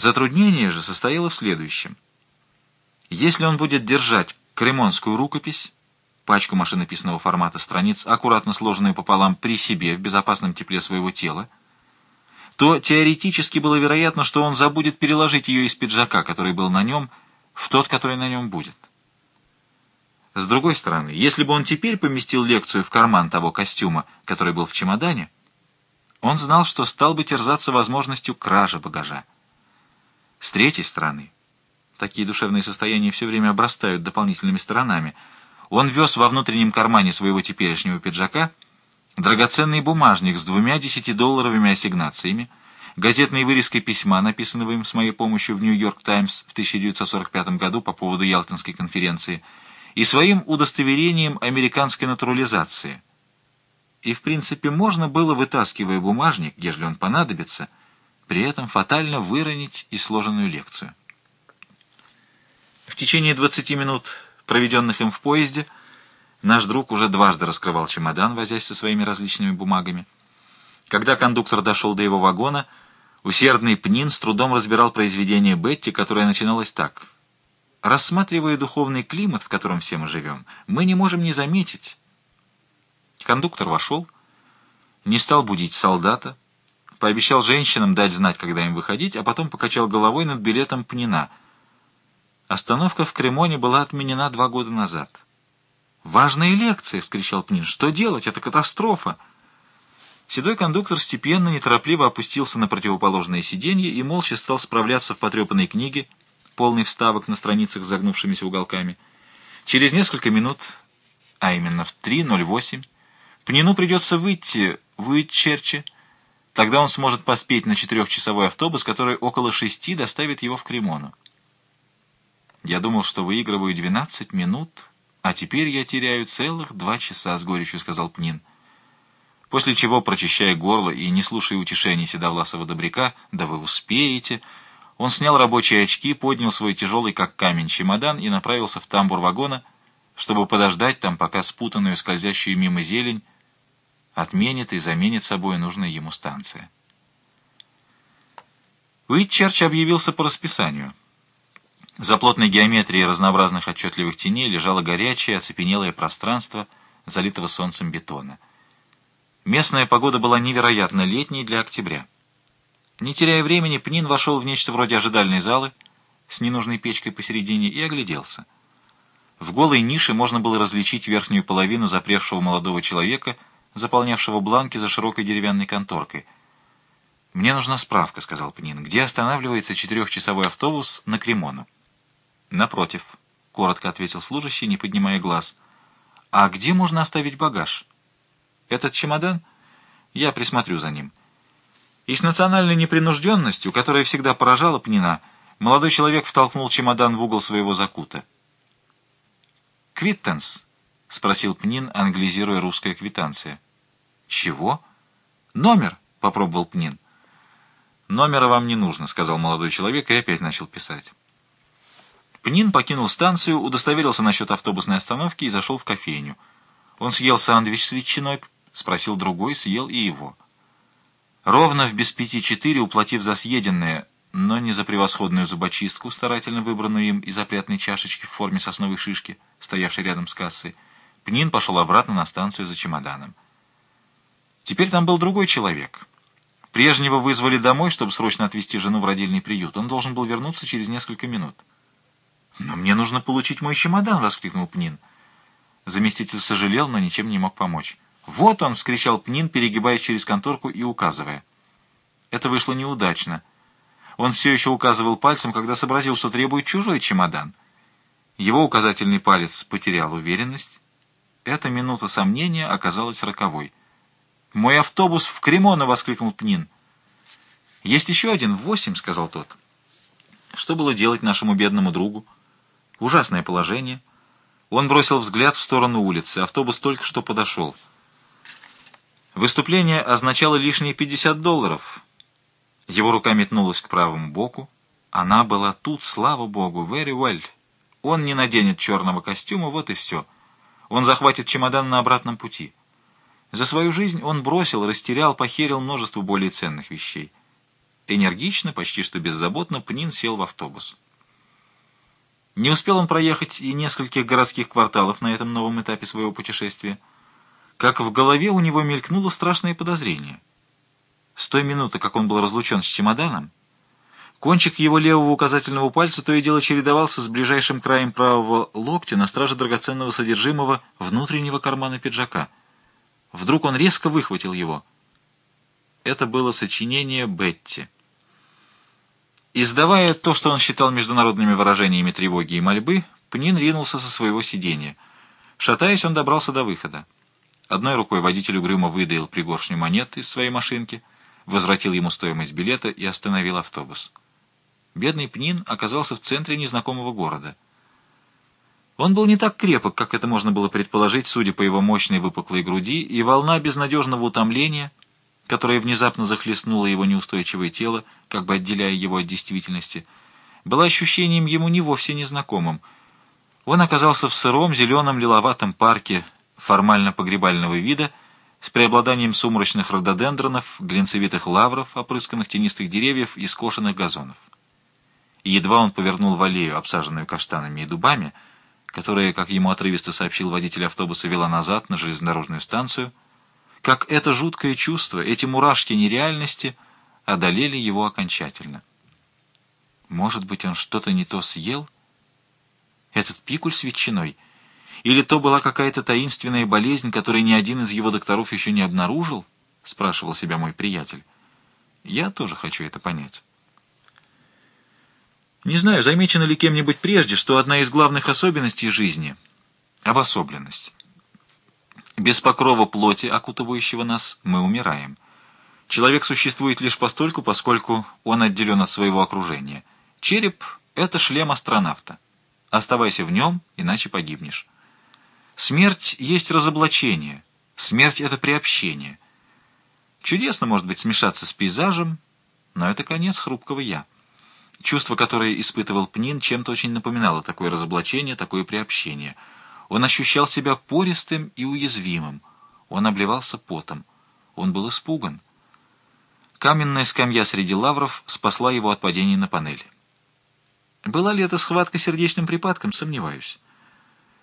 Затруднение же состояло в следующем. Если он будет держать кремонскую рукопись, пачку машинописного формата страниц, аккуратно сложенную пополам при себе в безопасном тепле своего тела, то теоретически было вероятно, что он забудет переложить ее из пиджака, который был на нем, в тот, который на нем будет. С другой стороны, если бы он теперь поместил лекцию в карман того костюма, который был в чемодане, он знал, что стал бы терзаться возможностью кражи багажа. Третьей стороны, такие душевные состояния все время обрастают дополнительными сторонами, он вез во внутреннем кармане своего теперешнего пиджака драгоценный бумажник с двумя десятидолларовыми ассигнациями, газетной вырезкой письма, написанного им с моей помощью в «Нью-Йорк Таймс» в 1945 году по поводу Ялтинской конференции, и своим удостоверением американской натурализации. И, в принципе, можно было, вытаскивая бумажник, если он понадобится, при этом фатально выронить и сложенную лекцию. В течение 20 минут, проведенных им в поезде, наш друг уже дважды раскрывал чемодан, возясь со своими различными бумагами. Когда кондуктор дошел до его вагона, усердный Пнин с трудом разбирал произведение Бетти, которое начиналось так. «Рассматривая духовный климат, в котором все мы живем, мы не можем не заметить». Кондуктор вошел, не стал будить солдата, Пообещал женщинам дать знать, когда им выходить, а потом покачал головой над билетом Пнина. Остановка в Кремоне была отменена два года назад. «Важные лекции!» — вскричал Пнин. «Что делать? Это катастрофа!» Седой кондуктор степенно, неторопливо опустился на противоположное сиденье и молча стал справляться в потрепанной книге, полной вставок на страницах с загнувшимися уголками. Через несколько минут, а именно в 3.08, Пнину придется выйти в Уитчерче, Тогда он сможет поспеть на четырехчасовой автобус, который около шести доставит его в Кремону. Я думал, что выигрываю 12 минут, а теперь я теряю целых два часа, с горечью сказал Пнин. После чего, прочищая горло и не слушая утешений седовласого добряка, «Да вы успеете!», он снял рабочие очки, поднял свой тяжелый, как камень, чемодан и направился в тамбур вагона, чтобы подождать там, пока спутанную, скользящую мимо зелень, отменит и заменит собой нужная ему станция. Уитчерч объявился по расписанию. За плотной геометрией разнообразных отчетливых теней лежало горячее, оцепенелое пространство, залитого солнцем бетона. Местная погода была невероятно летней для октября. Не теряя времени, Пнин вошел в нечто вроде ожидальной залы с ненужной печкой посередине и огляделся. В голой нише можно было различить верхнюю половину запревшего молодого человека — заполнявшего бланки за широкой деревянной конторкой. «Мне нужна справка», — сказал Пнин. «Где останавливается четырехчасовой автобус на Кремону?» «Напротив», — коротко ответил служащий, не поднимая глаз. «А где можно оставить багаж?» «Этот чемодан?» «Я присмотрю за ним». И с национальной непринужденностью, которая всегда поражала Пнина, молодой человек втолкнул чемодан в угол своего закута. «Квиттенс», — спросил Пнин, англизируя русская квитанция. «Чего?» «Номер», — попробовал Пнин. «Номера вам не нужно», — сказал молодой человек и опять начал писать. Пнин покинул станцию, удостоверился насчет автобусной остановки и зашел в кофейню. Он съел сэндвич с ветчиной, спросил другой, съел и его. Ровно в без пяти четыре, уплатив за съеденное, но не за превосходную зубочистку, старательно выбранную им из опрятной чашечки в форме сосновой шишки, стоявшей рядом с кассой, Пнин пошел обратно на станцию за чемоданом. Теперь там был другой человек. Прежнего вызвали домой, чтобы срочно отвезти жену в родильный приют. Он должен был вернуться через несколько минут. «Но мне нужно получить мой чемодан!» — воскликнул Пнин. Заместитель сожалел, но ничем не мог помочь. «Вот он!» — вскричал Пнин, перегибаясь через конторку и указывая. Это вышло неудачно. Он все еще указывал пальцем, когда сообразил, что требует чужой чемодан. Его указательный палец потерял уверенность, эта минута сомнения оказалась роковой. «Мой автобус в Кремоно!» — воскликнул Пнин. «Есть еще один, в восемь», — сказал тот. Что было делать нашему бедному другу? Ужасное положение. Он бросил взгляд в сторону улицы. Автобус только что подошел. Выступление означало лишние 50 долларов. Его рука метнулась к правому боку. Она была тут, слава богу, very well. Он не наденет черного костюма, вот и все. Он захватит чемодан на обратном пути. За свою жизнь он бросил, растерял, похерил множество более ценных вещей. Энергично, почти что беззаботно, Пнин сел в автобус. Не успел он проехать и нескольких городских кварталов на этом новом этапе своего путешествия, как в голове у него мелькнуло страшное подозрение. С той минуты, как он был разлучен с чемоданом, кончик его левого указательного пальца то и дело чередовался с ближайшим краем правого локтя на страже драгоценного содержимого внутреннего кармана пиджака. Вдруг он резко выхватил его. Это было сочинение Бетти. Издавая то, что он считал международными выражениями тревоги и мольбы, Пнин ринулся со своего сиденья. Шатаясь, он добрался до выхода. Одной рукой водитель угрюмо выдаил пригоршню монет из своей машинки, возвратил ему стоимость билета и остановил автобус. Бедный Пнин оказался в центре незнакомого города. Он был не так крепок, как это можно было предположить, судя по его мощной выпуклой груди, и волна безнадежного утомления — которая внезапно захлестнула его неустойчивое тело, как бы отделяя его от действительности, была ощущением ему не вовсе незнакомым. Он оказался в сыром, зеленом, лиловатом парке формально-погребального вида с преобладанием сумрачных рододендронов, глинцевитых лавров, опрысканных тенистых деревьев и скошенных газонов. И едва он повернул в аллею, обсаженную каштанами и дубами, которая, как ему отрывисто сообщил водитель автобуса, вела назад на железнодорожную станцию, как это жуткое чувство, эти мурашки нереальности одолели его окончательно. Может быть, он что-то не то съел? Этот пикуль с ветчиной? Или то была какая-то таинственная болезнь, которую ни один из его докторов еще не обнаружил? Спрашивал себя мой приятель. Я тоже хочу это понять. Не знаю, замечено ли кем-нибудь прежде, что одна из главных особенностей жизни — обособленность. Без покрова плоти, окутывающего нас, мы умираем. Человек существует лишь постольку, поскольку он отделен от своего окружения. Череп — это шлем астронавта. Оставайся в нем, иначе погибнешь. Смерть есть разоблачение. Смерть — это приобщение. Чудесно, может быть, смешаться с пейзажем, но это конец хрупкого «я». Чувство, которое испытывал Пнин, чем-то очень напоминало такое разоблачение, такое приобщение — он ощущал себя пористым и уязвимым. Он обливался потом. Он был испуган. Каменная скамья среди лавров спасла его от падения на панель. Была ли это схватка сердечным припадком, сомневаюсь.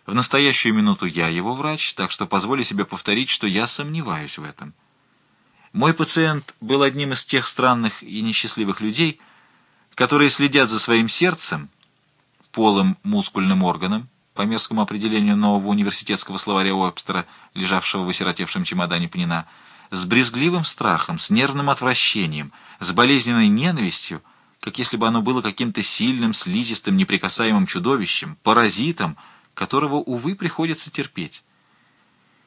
В настоящую минуту я его врач, так что позволю себе повторить, что я сомневаюсь в этом. Мой пациент был одним из тех странных и несчастливых людей, которые следят за своим сердцем, полым мускульным органом, по мерзкому определению нового университетского словаря Уэбстера, лежавшего в осиротевшем чемодане Пнина, с брезгливым страхом, с нервным отвращением, с болезненной ненавистью, как если бы оно было каким-то сильным, слизистым, неприкасаемым чудовищем, паразитом, которого, увы, приходится терпеть.